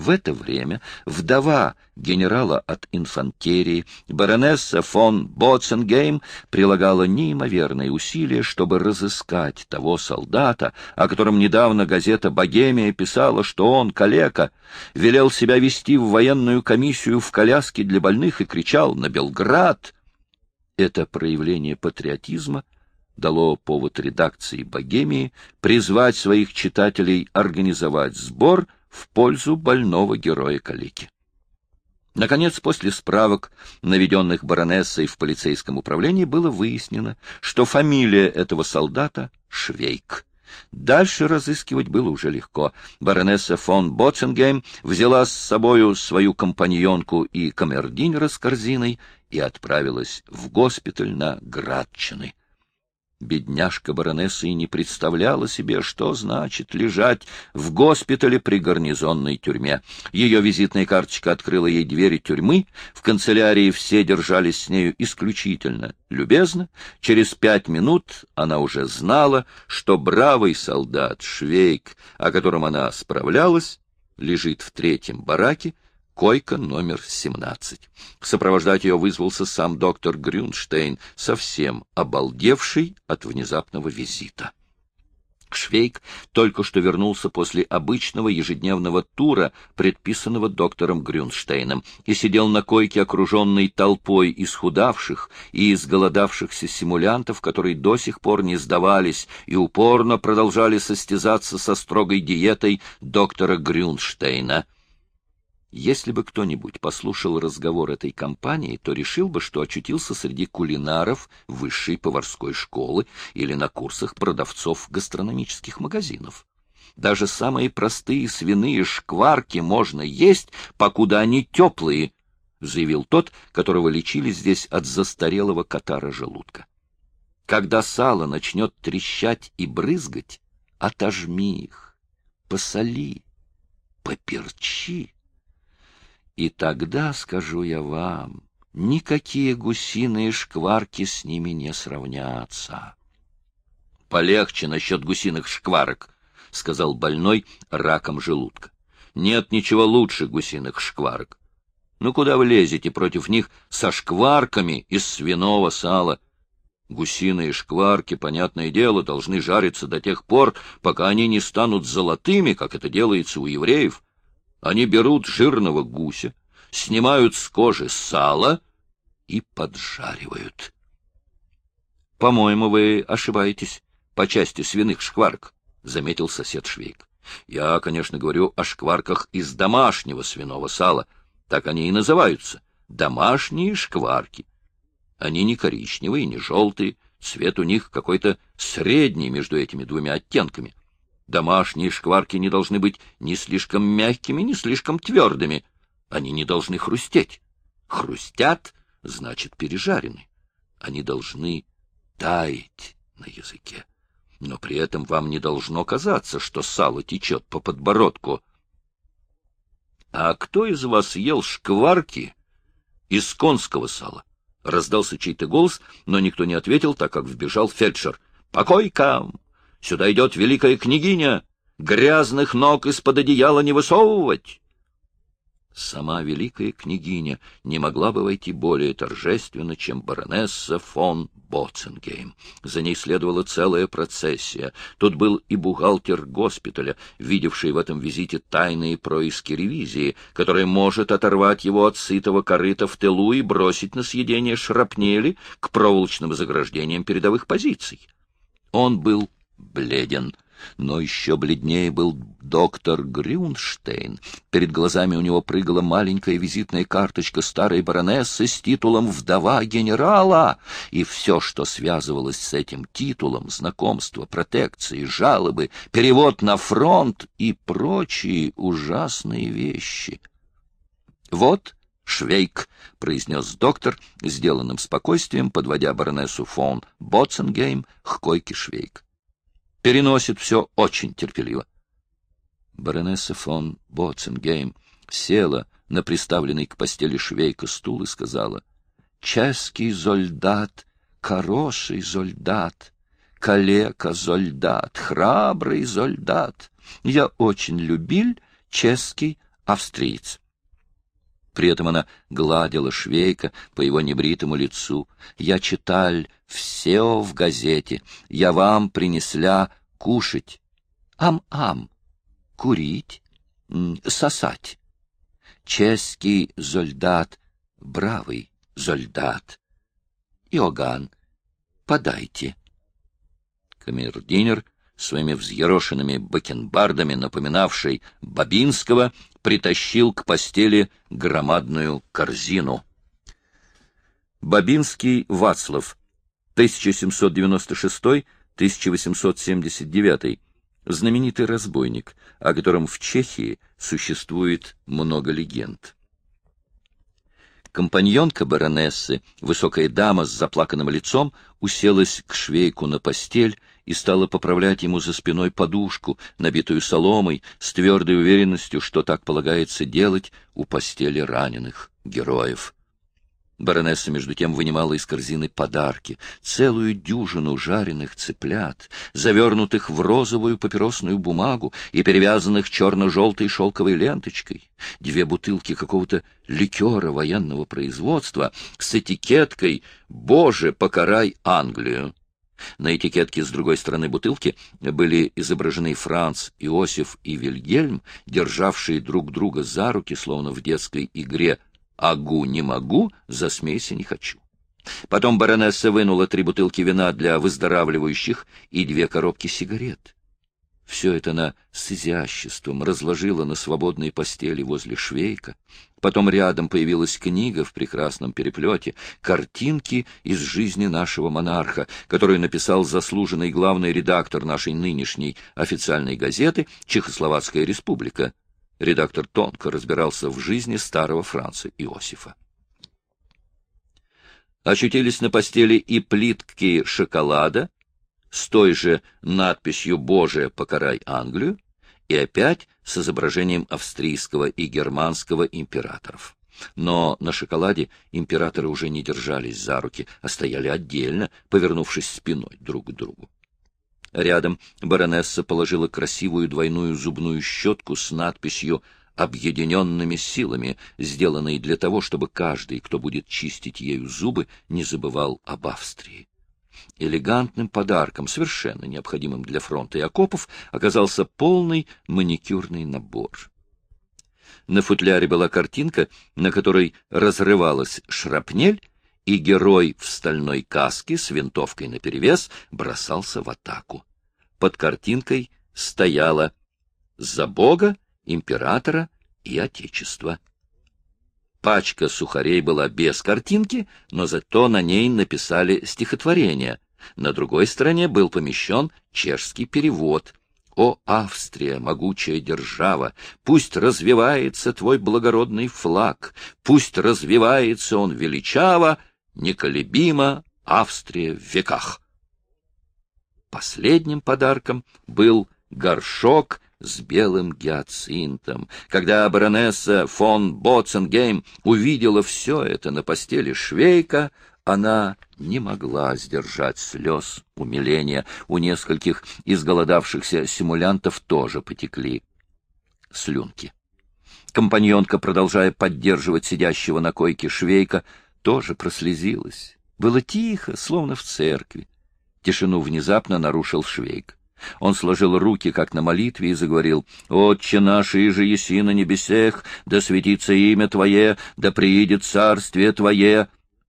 В это время вдова генерала от инфантерии, баронесса фон Боценгейм, прилагала неимоверные усилия, чтобы разыскать того солдата, о котором недавно газета «Богемия» писала, что он, калека, велел себя вести в военную комиссию в коляске для больных и кричал «На Белград!». Это проявление патриотизма дало повод редакции «Богемии» призвать своих читателей организовать сбор — в пользу больного героя Калики. Наконец, после справок, наведенных баронессой в полицейском управлении, было выяснено, что фамилия этого солдата — Швейк. Дальше разыскивать было уже легко. Баронесса фон Боцингейм взяла с собою свою компаньонку и камердинера с корзиной и отправилась в госпиталь на Градчины. Бедняжка баронесса и не представляла себе, что значит лежать в госпитале при гарнизонной тюрьме. Ее визитная карточка открыла ей двери тюрьмы, в канцелярии все держались с нею исключительно любезно. Через пять минут она уже знала, что бравый солдат Швейк, о котором она справлялась, лежит в третьем бараке, койка номер 17. Сопровождать ее вызвался сам доктор Грюнштейн, совсем обалдевший от внезапного визита. Швейк только что вернулся после обычного ежедневного тура, предписанного доктором Грюнштейном, и сидел на койке, окруженной толпой исхудавших и изголодавшихся симулянтов, которые до сих пор не сдавались и упорно продолжали состязаться со строгой диетой доктора Грюнштейна — если бы кто-нибудь послушал разговор этой компании, то решил бы, что очутился среди кулинаров высшей поварской школы или на курсах продавцов гастрономических магазинов. Даже самые простые свиные шкварки можно есть, покуда они теплые, — заявил тот, которого лечили здесь от застарелого катара желудка. Когда сало начнет трещать и брызгать, отожми их, посоли, поперчи. И тогда, скажу я вам, никакие гусиные шкварки с ними не сравнятся. — Полегче насчет гусиных шкварок, — сказал больной раком желудка. — Нет ничего лучше гусиных шкварок. Ну куда вы лезете против них со шкварками из свиного сала? Гусиные шкварки, понятное дело, должны жариться до тех пор, пока они не станут золотыми, как это делается у евреев. Они берут жирного гуся, снимают с кожи сало и поджаривают. — По-моему, вы ошибаетесь по части свиных шкварок, — заметил сосед Швейк. — Я, конечно, говорю о шкварках из домашнего свиного сала. Так они и называются — домашние шкварки. Они не коричневые, не желтые, цвет у них какой-то средний между этими двумя оттенками. Домашние шкварки не должны быть ни слишком мягкими, ни слишком твердыми. Они не должны хрустеть. Хрустят, значит, пережарены. Они должны таять на языке. Но при этом вам не должно казаться, что сало течет по подбородку. — А кто из вас ел шкварки из конского сала? — раздался чей-то голос, но никто не ответил, так как вбежал фельдшер. — Покойкам! Сюда идет великая княгиня! Грязных ног из-под одеяла не высовывать! Сама великая княгиня не могла бы войти более торжественно, чем баронесса фон Боценгейм. За ней следовала целая процессия. Тут был и бухгалтер госпиталя, видевший в этом визите тайные происки ревизии, которая может оторвать его от сытого корыта в тылу и бросить на съедение шрапнели к проволочным заграждениям передовых позиций. Он был бледен. Но еще бледнее был доктор Грюнштейн. Перед глазами у него прыгала маленькая визитная карточка старой баронессы с титулом «Вдова генерала», и все, что связывалось с этим титулом, знакомство, протекции, жалобы, перевод на фронт и прочие ужасные вещи. Вот Швейк, — произнес доктор, сделанным спокойствием, подводя баронессу фон Боценгейм к койке Швейк переносит все очень терпеливо. Баронесса фон Боценгейм села на приставленный к постели швейка стул и сказала, «Ческий зольдат, хороший зольдат, калека зольдат, храбрый зольдат. Я очень любил ческий австриец. При этом она гладила швейка по его небритому лицу. «Я читаль все в газете. Я вам принесля кушать. Ам-ам. Курить. Сосать. Ческий зольдат. Бравый зольдат. Иоганн, подайте». Камердинер своими взъерошенными бакенбардами, напоминавший Бабинского, притащил к постели громадную корзину. Бабинский Вацлав, 1796-1879, знаменитый разбойник, о котором в Чехии существует много легенд. Компаньонка баронессы, высокая дама с заплаканным лицом, уселась к швейку на постель и стала поправлять ему за спиной подушку, набитую соломой, с твердой уверенностью, что так полагается делать у постели раненых героев. Баронесса, между тем, вынимала из корзины подарки, целую дюжину жареных цыплят, завернутых в розовую папиросную бумагу и перевязанных черно-желтой шелковой ленточкой, две бутылки какого-то ликера военного производства с этикеткой «Боже, покарай Англию!» На этикетке с другой стороны бутылки были изображены Франц, Иосиф и Вильгельм, державшие друг друга за руки, словно в детской игре «Агу не могу, засмейся не хочу». Потом баронесса вынула три бутылки вина для выздоравливающих и две коробки сигарет. Все это она с изяществом разложила на свободной постели возле швейка. Потом рядом появилась книга в прекрасном переплете, картинки из жизни нашего монарха, которую написал заслуженный главный редактор нашей нынешней официальной газеты «Чехословацкая республика». Редактор тонко разбирался в жизни старого Франца Иосифа. Очутились на постели и плитки шоколада, с той же надписью «Боже, покарай Англию» и опять с изображением австрийского и германского императоров. Но на шоколаде императоры уже не держались за руки, а стояли отдельно, повернувшись спиной друг к другу. Рядом баронесса положила красивую двойную зубную щетку с надписью «Объединенными силами», сделанной для того, чтобы каждый, кто будет чистить ею зубы, не забывал об Австрии. Элегантным подарком, совершенно необходимым для фронта и окопов, оказался полный маникюрный набор. На футляре была картинка, на которой разрывалась шрапнель, и герой в стальной каске с винтовкой наперевес бросался в атаку. Под картинкой стояло «За Бога, императора и Отечество». Пачка сухарей была без картинки, но зато на ней написали стихотворение. На другой стороне был помещен чешский перевод. «О, Австрия, могучая держава, пусть развивается твой благородный флаг, пусть развивается он величаво, неколебимо Австрия в веках». Последним подарком был горшок с белым гиацинтом. Когда баронесса фон Боценгейм увидела все это на постели Швейка, она не могла сдержать слез умиления. У нескольких изголодавшихся симулянтов тоже потекли слюнки. Компаньонка, продолжая поддерживать сидящего на койке Швейка, тоже прослезилась. Было тихо, словно в церкви. Тишину внезапно нарушил Швейк. Он сложил руки, как на молитве, и заговорил, «Отче наш, и же еси на небесех, да светится имя Твое, да приидет царствие Твое».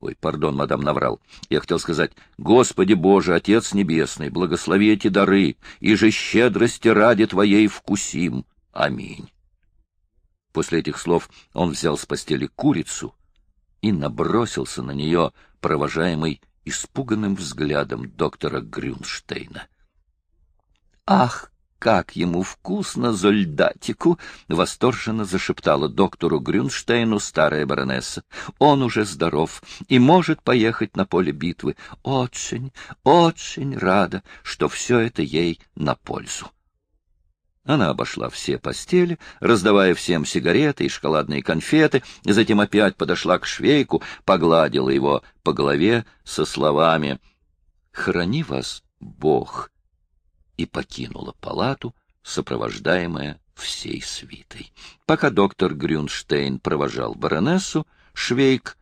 Ой, пардон, мадам наврал. Я хотел сказать, «Господи Боже, Отец Небесный, благослови эти дары, и же щедрости ради Твоей вкусим. Аминь». После этих слов он взял с постели курицу и набросился на нее, провожаемый испуганным взглядом доктора Грюнштейна. «Ах, как ему вкусно зольдатику!» — восторженно зашептала доктору Грюнштейну старая баронесса. «Он уже здоров и может поехать на поле битвы. Очень, очень рада, что все это ей на пользу». Она обошла все постели, раздавая всем сигареты и шоколадные конфеты, затем опять подошла к швейку, погладила его по голове со словами «Храни вас Бог» и покинула палату, сопровождаемая всей свитой. Пока доктор Грюнштейн провожал баронессу, Швейк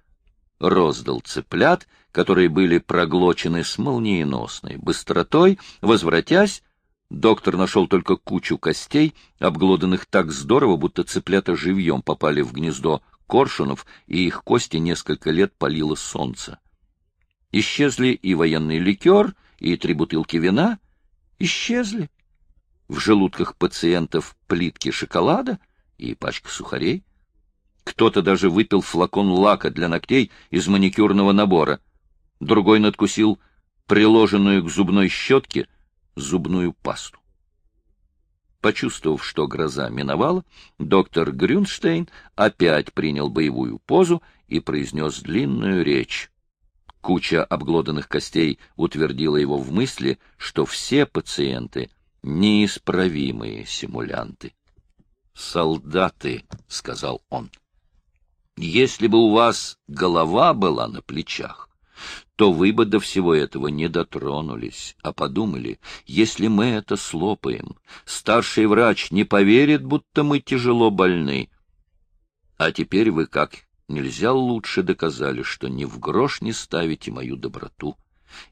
роздал цыплят, которые были проглочены с молниеносной быстротой, возвратясь, доктор нашел только кучу костей, обглоданных так здорово, будто цыплята живьем попали в гнездо коршунов, и их кости несколько лет палило солнце. Исчезли и военный ликер, и три бутылки вина. Исчезли. В желудках пациентов плитки шоколада и пачка сухарей. Кто-то даже выпил флакон лака для ногтей из маникюрного набора. Другой надкусил приложенную к зубной щетке зубную пасту. Почувствовав, что гроза миновала, доктор Грюнштейн опять принял боевую позу и произнес длинную речь. Куча обглоданных костей утвердила его в мысли, что все пациенты — неисправимые симулянты. «Солдаты», — сказал он, — «если бы у вас голова была на плечах, то вы бы до всего этого не дотронулись, а подумали, если мы это слопаем, старший врач не поверит, будто мы тяжело больны. А теперь вы как нельзя лучше доказали, что ни в грош не ставите мою доброту.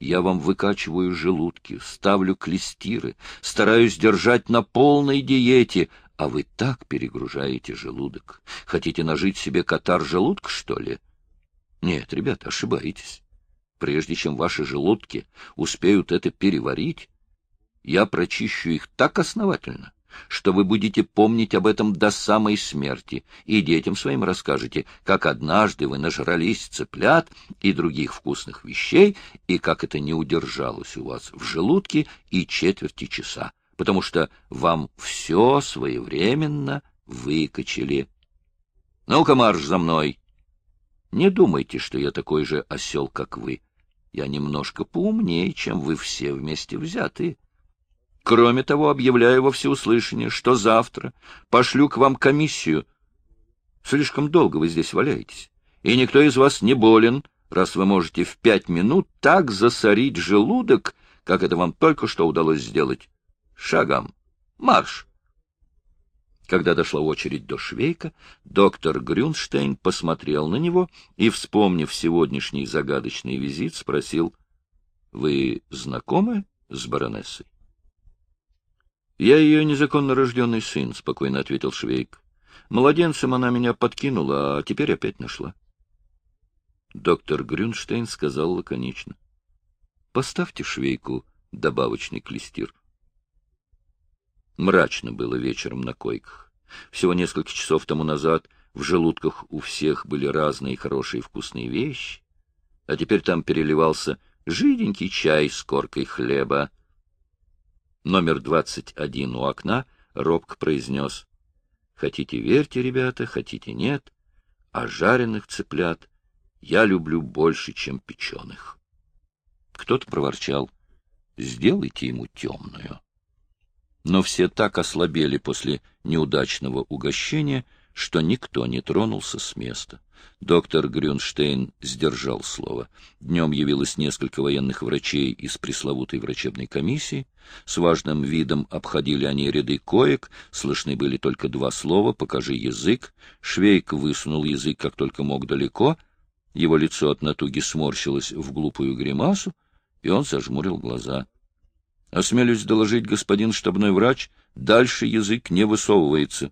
Я вам выкачиваю желудки, ставлю клестиры, стараюсь держать на полной диете, а вы так перегружаете желудок. Хотите нажить себе катар желудка, что ли? Нет, ребята, ошибаетесь прежде чем ваши желудки успеют это переварить, я прочищу их так основательно, что вы будете помнить об этом до самой смерти, и детям своим расскажете, как однажды вы нажрались цыплят и других вкусных вещей, и как это не удержалось у вас в желудке и четверти часа, потому что вам все своевременно выкачали. Ну-ка, марш за мной! Не думайте, что я такой же осел, как вы. Я немножко поумнее, чем вы все вместе взятые. Кроме того, объявляю во всеуслышание, что завтра пошлю к вам комиссию. Слишком долго вы здесь валяетесь, и никто из вас не болен, раз вы можете в пять минут так засорить желудок, как это вам только что удалось сделать. Шагом. Марш! Когда дошла очередь до Швейка, доктор Грюнштейн посмотрел на него и, вспомнив сегодняшний загадочный визит, спросил, — Вы знакомы с баронессой? — Я ее незаконно рожденный сын, — спокойно ответил Швейк. — Младенцем она меня подкинула, а теперь опять нашла. Доктор Грюнштейн сказал лаконично. — Поставьте Швейку добавочный клестир. Мрачно было вечером на койках. Всего несколько часов тому назад в желудках у всех были разные хорошие вкусные вещи, а теперь там переливался жиденький чай с коркой хлеба. Номер двадцать один у окна робко произнес «Хотите верьте, ребята, хотите нет, а жареных цыплят я люблю больше, чем печеных». Кто-то проворчал «Сделайте ему темную» но все так ослабели после неудачного угощения, что никто не тронулся с места. Доктор Грюнштейн сдержал слово. Днем явилось несколько военных врачей из пресловутой врачебной комиссии. С важным видом обходили они ряды коек, слышны были только два слова «покажи язык». Швейк высунул язык как только мог далеко, его лицо от натуги сморщилось в глупую гримасу, и он зажмурил глаза — Осмелюсь доложить, господин штабной врач, дальше язык не высовывается.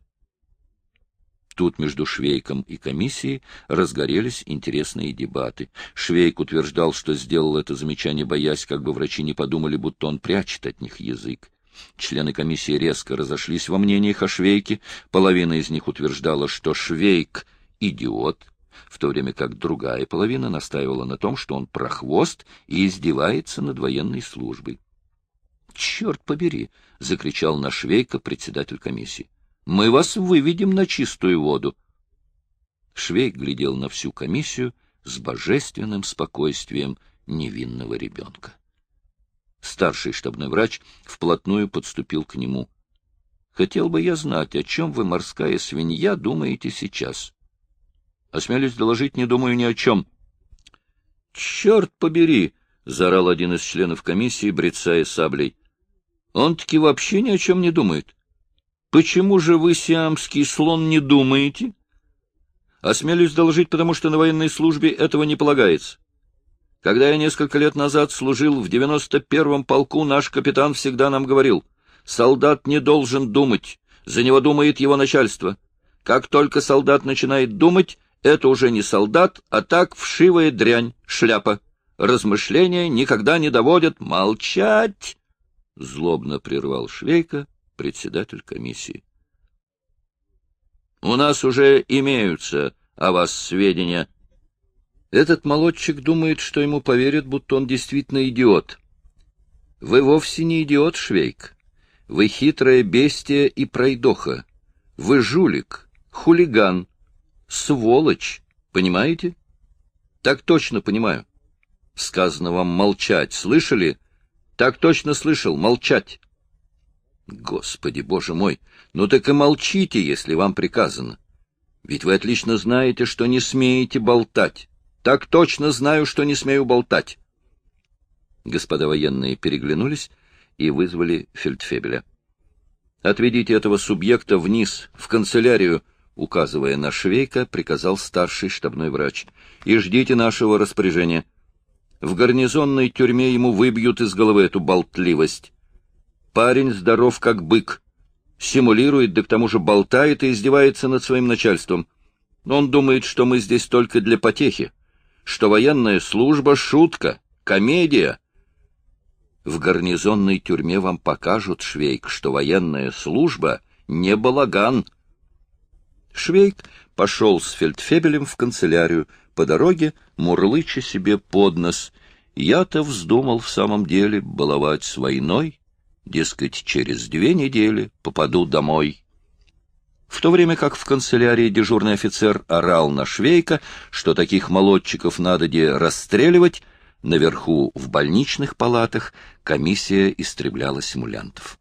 Тут между Швейком и комиссией разгорелись интересные дебаты. Швейк утверждал, что сделал это замечание, боясь, как бы врачи не подумали, будто он прячет от них язык. Члены комиссии резко разошлись во мнениях о Швейке. Половина из них утверждала, что Швейк — идиот, в то время как другая половина настаивала на том, что он прохвост и издевается над военной службой. Черт побери! — закричал наш Швейка, председатель комиссии. — Мы вас выведем на чистую воду. Швейк глядел на всю комиссию с божественным спокойствием невинного ребенка. Старший штабной врач вплотную подступил к нему. — Хотел бы я знать, о чем вы, морская свинья, думаете сейчас. — Осмелюсь доложить, не думаю ни о чем. — Черт побери! — заорал один из членов комиссии, брецая саблей. Он таки вообще ни о чем не думает. Почему же вы, сиамский слон, не думаете? Осмелюсь доложить, потому что на военной службе этого не полагается. Когда я несколько лет назад служил в 91-м полку, наш капитан всегда нам говорил, солдат не должен думать, за него думает его начальство. Как только солдат начинает думать, это уже не солдат, а так вшивая дрянь, шляпа. Размышления никогда не доводят молчать. Злобно прервал Швейка, председатель комиссии. У нас уже имеются о вас сведения. Этот молодчик думает, что ему поверят, будто он действительно идиот. Вы вовсе не идиот, Швейк. Вы хитрое бестие и пройдоха. Вы жулик, хулиган, сволочь, понимаете? Так точно понимаю. Сказано вам молчать, слышали? Так точно слышал, молчать. Господи, боже мой, ну так и молчите, если вам приказано. Ведь вы отлично знаете, что не смеете болтать. Так точно знаю, что не смею болтать. Господа военные переглянулись и вызвали фельдфебеля. Отведите этого субъекта вниз, в канцелярию, указывая на Швейка, приказал старший штабной врач. «И ждите нашего распоряжения. В гарнизонной тюрьме ему выбьют из головы эту болтливость. Парень здоров, как бык. Симулирует, да к тому же болтает и издевается над своим начальством. Он думает, что мы здесь только для потехи, что военная служба — шутка, комедия». В гарнизонной тюрьме вам покажут, Швейк, что военная служба — не балаган — Швейк пошел с фельдфебелем в канцелярию, по дороге мурлыча себе под нос. Я-то вздумал в самом деле баловать с войной, дескать, через две недели попаду домой. В то время как в канцелярии дежурный офицер орал на Швейка, что таких молодчиков надо де расстреливать, наверху в больничных палатах комиссия истребляла симулянтов.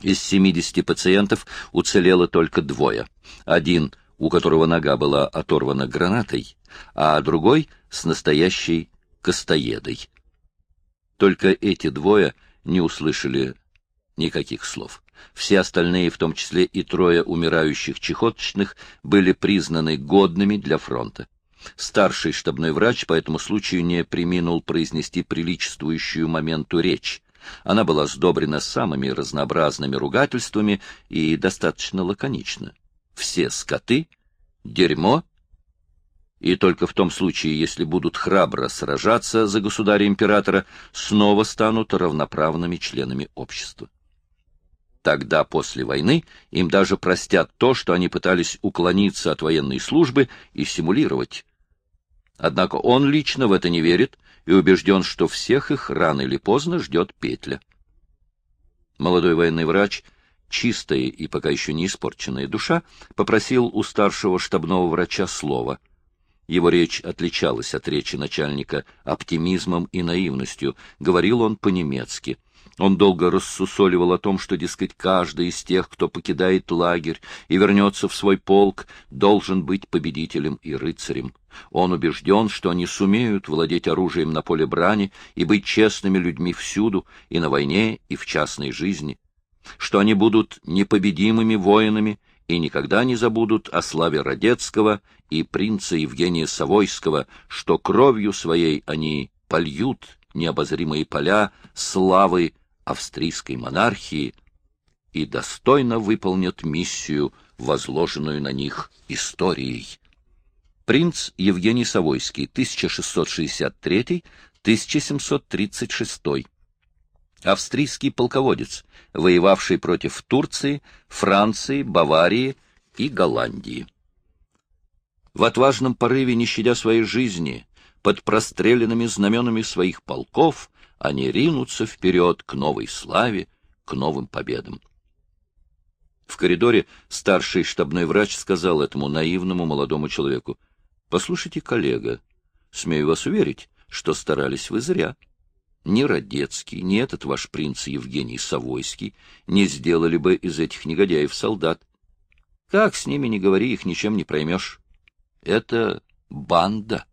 Из 70 пациентов уцелело только двое. Один, у которого нога была оторвана гранатой, а другой с настоящей костоедой. Только эти двое не услышали никаких слов. Все остальные, в том числе и трое умирающих чехоточных, были признаны годными для фронта. Старший штабной врач по этому случаю не приминул произнести приличествующую моменту речь. Она была сдобрена самыми разнообразными ругательствами и достаточно лаконична. Все скоты, дерьмо, и только в том случае, если будут храбро сражаться за государя-императора, снова станут равноправными членами общества. Тогда, после войны, им даже простят то, что они пытались уклониться от военной службы и симулировать. Однако он лично в это не верит и убежден, что всех их рано или поздно ждет петля. Молодой военный врач, чистая и пока еще не испорченная душа, попросил у старшего штабного врача слова. Его речь отличалась от речи начальника оптимизмом и наивностью, говорил он по-немецки — он долго рассусоливал о том, что, дескать, каждый из тех, кто покидает лагерь и вернется в свой полк, должен быть победителем и рыцарем. Он убежден, что они сумеют владеть оружием на поле брани и быть честными людьми всюду, и на войне, и в частной жизни, что они будут непобедимыми воинами и никогда не забудут о славе Радецкого и принца Евгения Савойского, что кровью своей они польют необозримые поля славы австрийской монархии и достойно выполнят миссию, возложенную на них историей. Принц Евгений Савойский, 1663-1736. Австрийский полководец, воевавший против Турции, Франции, Баварии и Голландии. В отважном порыве, не щадя своей жизни, под простреленными знаменами своих полков, они ринутся вперед к новой славе, к новым победам. В коридоре старший штабной врач сказал этому наивному молодому человеку, «Послушайте, коллега, смею вас уверить, что старались вы зря. Ни Радецкий, ни этот ваш принц Евгений Савойский не сделали бы из этих негодяев солдат. Как с ними не говори, их ничем не проймешь. Это банда».